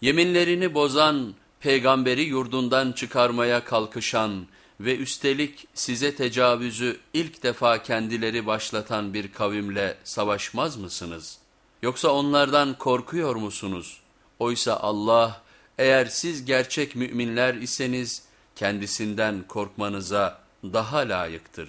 Yeminlerini bozan, peygamberi yurdundan çıkarmaya kalkışan ve üstelik size tecavüzü ilk defa kendileri başlatan bir kavimle savaşmaz mısınız? Yoksa onlardan korkuyor musunuz? Oysa Allah eğer siz gerçek müminler iseniz kendisinden korkmanıza daha layıktır.